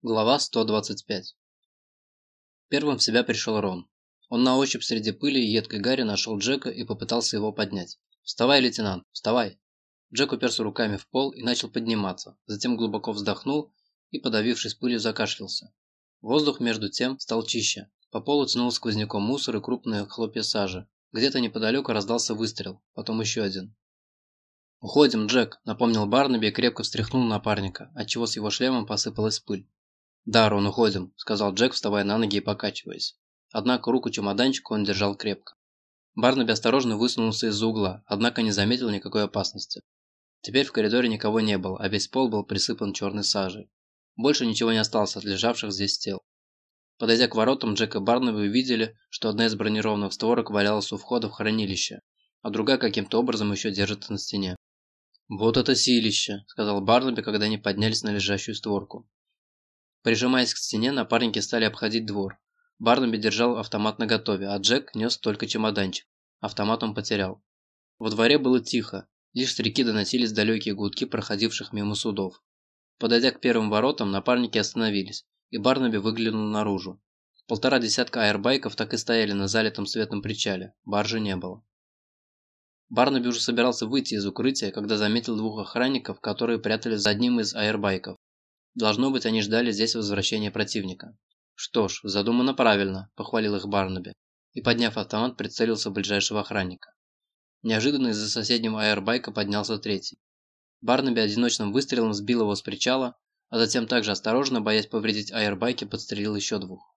Глава 125 Первым в себя пришел Рон. Он на ощупь среди пыли и едкой гари нашел Джека и попытался его поднять. «Вставай, лейтенант, вставай!» Джек уперся руками в пол и начал подниматься, затем глубоко вздохнул и, подавившись пылью, закашлялся. Воздух между тем стал чище. По полу тянул сквозняком мусор и крупные хлопья сажи. Где-то неподалеку раздался выстрел, потом еще один. «Уходим, Джек», – напомнил Барнаби и крепко встряхнул напарника, отчего с его шлемом посыпалась пыль. «Да, Рон, уходим», – сказал Джек, вставая на ноги и покачиваясь. Однако руку чемоданчика он держал крепко. Барнаби осторожно высунулся из-за угла, однако не заметил никакой опасности. Теперь в коридоре никого не было, а весь пол был присыпан черной сажей. Больше ничего не осталось от лежавших здесь тел. Подойдя к воротам, Джек и Барнаби увидели, что одна из бронированных створок валялась у входа в хранилище, а другая каким-то образом еще держится на стене. «Вот это силище!» – сказал Барнаби, когда они поднялись на лежащую створку. Прижимаясь к стене, напарники стали обходить двор. Барнаби держал автомат наготове, а Джек нес только чемоданчик. Автомат он потерял. Во дворе было тихо, лишь с реки доносились далекие гудки проходивших мимо судов. Подойдя к первым воротам, напарники остановились, и Барнаби выглянул наружу. Полтора десятка аэрбайков так и стояли на залитом светом причале, баржи не было. Барнаби уже собирался выйти из укрытия, когда заметил двух охранников, которые прятались за одним из аэрбайков. Должно быть, они ждали здесь возвращения противника. «Что ж, задумано правильно», – похвалил их Барнаби. И, подняв автомат, прицелился в ближайшего охранника. Неожиданно из-за соседнего аэрбайка поднялся третий. Барнаби одиночным выстрелом сбил его с причала, а затем также осторожно, боясь повредить аэрбайки, подстрелил еще двух.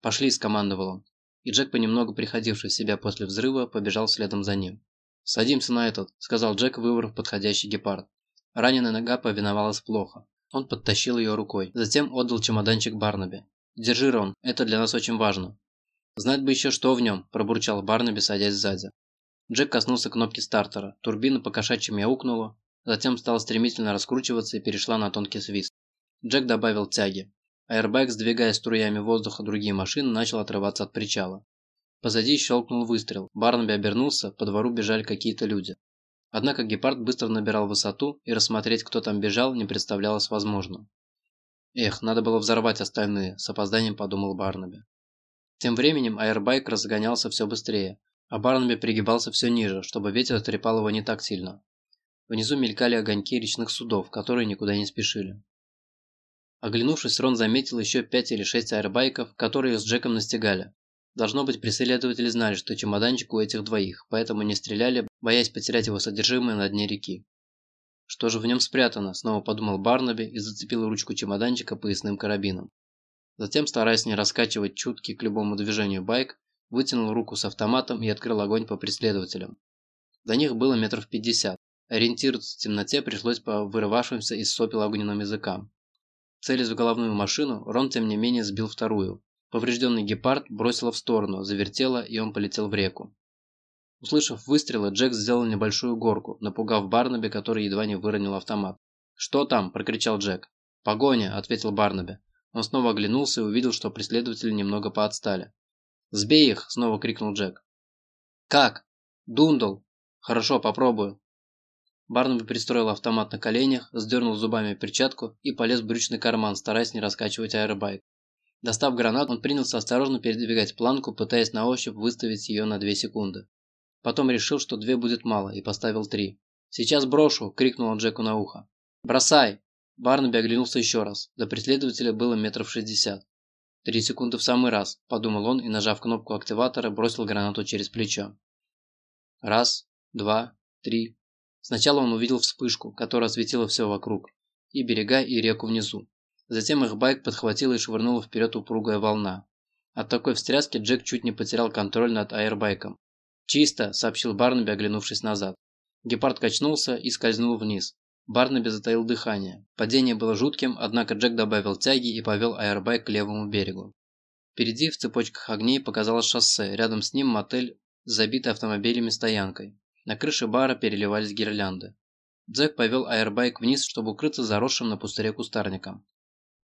«Пошли», – скомандовал он. И Джек, понемногу приходивший в себя после взрыва, побежал следом за ним. «Садимся на этот», – сказал Джек, выбрав подходящий гепард. Раненая нога повиновалась плохо. Он подтащил ее рукой. Затем отдал чемоданчик Барнаби. «Держи, Рон, это для нас очень важно». «Знать бы еще, что в нем», – пробурчал Барнаби, садясь сзади. Джек коснулся кнопки стартера. Турбина по кошачьи мяукнула, затем стала стремительно раскручиваться и перешла на тонкий свист. Джек добавил тяги. Аэрбэк, сдвигая струями воздуха другие машины, начал отрываться от причала. Позади щелкнул выстрел. Барнаби обернулся, по двору бежали какие-то люди. Однако гепард быстро набирал высоту, и рассмотреть, кто там бежал, не представлялось возможным. Эх, надо было взорвать остальные, с опозданием подумал Барнаби. Тем временем аэрбайк разгонялся все быстрее, а Барнаби пригибался все ниже, чтобы ветер трепал его не так сильно. Внизу мелькали огоньки речных судов, которые никуда не спешили. Оглянувшись, Рон заметил еще пять или шесть аэрбайков, которые с Джеком настигали. Должно быть, преследователи знали, что чемоданчик у этих двоих, поэтому не стреляли, боясь потерять его содержимое на дне реки. Что же в нем спрятано, снова подумал Барнаби и зацепил ручку чемоданчика поясным карабином. Затем, стараясь не раскачивать чуткий к любому движению байк, вытянул руку с автоматом и открыл огонь по преследователям. До них было метров пятьдесят. Ориентироваться в темноте пришлось по вырывавшимся из сопел огненным языкам. Целясь в головную машину, Рон тем не менее сбил вторую. Поврежденный гепард бросило в сторону, завертело, и он полетел в реку. Услышав выстрелы, Джек сделал небольшую горку, напугав Барнаби, который едва не выронил автомат. «Что там?» – прокричал Джек. «Погоня!» – ответил Барнаби. Он снова оглянулся и увидел, что преследователи немного поотстали. «Сбей их!» – снова крикнул Джек. «Как?» «Дундал!» «Хорошо, попробую!» Барнаби пристроил автомат на коленях, сдернул зубами перчатку и полез в брючный карман, стараясь не раскачивать аэробайк. Достав гранату, он принялся осторожно передвигать планку, пытаясь на ощупь выставить ее на 2 секунды. Потом решил, что две будет мало, и поставил три. «Сейчас брошу!» – крикнул он Джеку на ухо. «Бросай!» Барнаби оглянулся еще раз. До преследователя было метров шестьдесят. «Три секунды в самый раз», – подумал он и, нажав кнопку активатора, бросил гранату через плечо. Раз, два, три. Сначала он увидел вспышку, которая осветила все вокруг. И берега, и реку внизу. Затем их байк подхватила и швырнула вперед упругая волна. От такой встряски Джек чуть не потерял контроль над аэрбайком. «Чисто», – сообщил Барнаби, оглянувшись назад. Гепард качнулся и скользнул вниз. Барнаби затаил дыхание. Падение было жутким, однако Джек добавил тяги и повел аэрбайк к левому берегу. Впереди в цепочках огней показалось шоссе, рядом с ним мотель с забитой автомобилями стоянкой. На крыше бара переливались гирлянды. Джек повел аэрбайк вниз, чтобы укрыться заросшим на пустыре кустарником.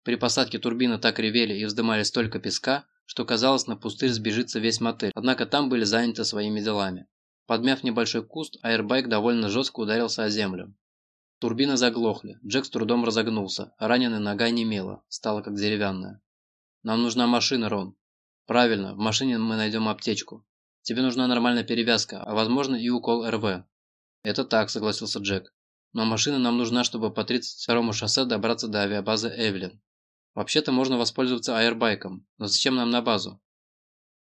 При посадке турбины так ревели и вздымали столько песка, что казалось, на пустырь сбежится весь мотель, однако там были заняты своими делами. Подмяв небольшой куст, аэрбайк довольно жестко ударился о землю. Турбины заглохли, Джек с трудом разогнулся, раненая нога немела, стала как деревянная. «Нам нужна машина, Рон». «Правильно, в машине мы найдем аптечку. Тебе нужна нормальная перевязка, а возможно и укол РВ». «Это так», – согласился Джек. «Но машина нам нужна, чтобы по 32-му шоссе добраться до авиабазы Эвелин. Вообще-то можно воспользоваться аэрбайком, но зачем нам на базу?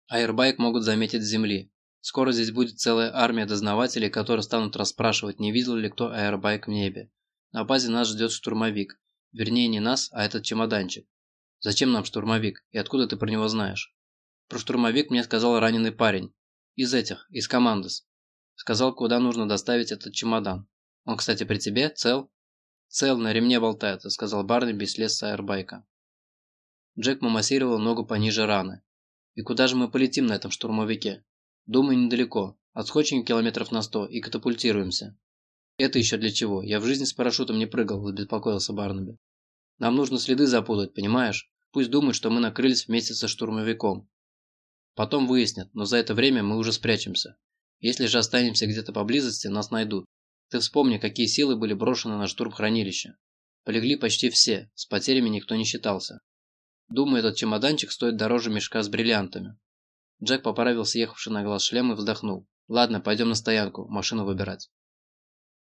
Аэрбайк могут заметить с земли. Скоро здесь будет целая армия дознавателей, которые станут расспрашивать, не видел ли кто аэрбайк в небе. На базе нас ждет штурмовик. Вернее, не нас, а этот чемоданчик. Зачем нам штурмовик? И откуда ты про него знаешь? Про штурмовик мне сказал раненый парень. Из этих, из командос. Сказал, куда нужно доставить этот чемодан. Он, кстати, при тебе? Цел? Цел, на ремне болтается, сказал Барнаби и слез с аэрбайка. Джек мамассировал ногу пониже раны. «И куда же мы полетим на этом штурмовике?» «Думаю, недалеко. Отскочим километров на сто и катапультируемся». «Это еще для чего? Я в жизни с парашютом не прыгал», – забеспокоился Барнаби. «Нам нужно следы запутать, понимаешь? Пусть думают, что мы накрылись вместе со штурмовиком. Потом выяснят, но за это время мы уже спрячемся. Если же останемся где-то поблизости, нас найдут. Ты вспомни, какие силы были брошены на штурм хранилища. Полегли почти все, с потерями никто не считался. Думаю, этот чемоданчик стоит дороже мешка с бриллиантами. Джек поправил съехавший на глаз шлем и вздохнул. Ладно, пойдем на стоянку, машину выбирать.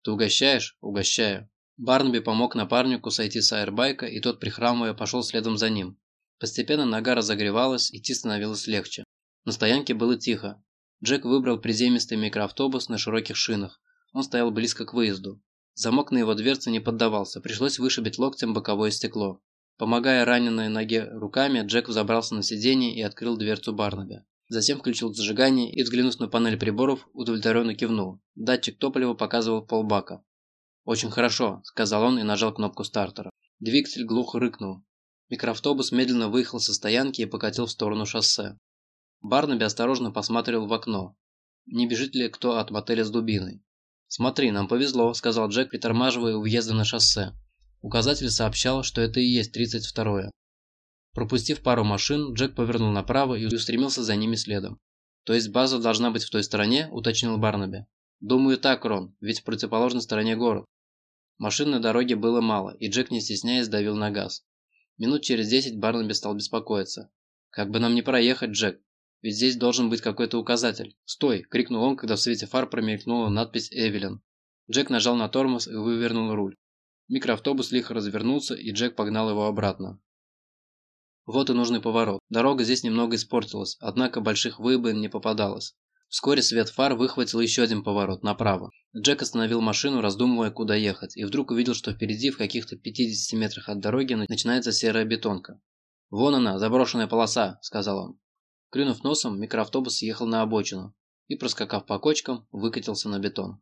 Ты угощаешь? Угощаю. Барнби помог напарнику сойти с аэрбайка, и тот, прихрамывая, пошел следом за ним. Постепенно нога разогревалась, идти становилось легче. На стоянке было тихо. Джек выбрал приземистый микроавтобус на широких шинах. Он стоял близко к выезду. Замок на его дверце не поддавался, пришлось вышибить локтем боковое стекло. Помогая раненой ноге руками, Джек взобрался на сиденье и открыл дверцу Барнаби. Затем включил зажигание и, взглянув на панель приборов, удовлетворенно кивнул. Датчик топлива показывал полбака. «Очень хорошо», – сказал он и нажал кнопку стартера. Двигатель глухо рыкнул. Микроавтобус медленно выехал со стоянки и покатил в сторону шоссе. Барнаби осторожно посмотрел в окно. Не бежит ли кто от мотеля с дубиной? «Смотри, нам повезло», – сказал Джек, притормаживая у въезда на шоссе. Указатель сообщал, что это и есть 32-е. Пропустив пару машин, Джек повернул направо и устремился за ними следом. «То есть база должна быть в той стороне?» – уточнил Барнаби. «Думаю так, Рон, ведь в противоположной стороне город». Машин на дороге было мало, и Джек, не стесняясь, давил на газ. Минут через десять Барнаби стал беспокоиться. «Как бы нам не проехать, Джек? Ведь здесь должен быть какой-то указатель». «Стой!» – крикнул он, когда в свете фар промелькнула надпись «Эвелин». Джек нажал на тормоз и вывернул руль. Микроавтобус лихо развернулся, и Джек погнал его обратно. Вот и нужный поворот. Дорога здесь немного испортилась, однако больших выбоин не попадалось. Вскоре свет фар выхватил еще один поворот, направо. Джек остановил машину, раздумывая, куда ехать, и вдруг увидел, что впереди, в каких-то 50 метрах от дороги, начинается серая бетонка. «Вон она, заброшенная полоса», – сказал он. Клюнув носом, микроавтобус съехал на обочину и, проскакав по кочкам, выкатился на бетон.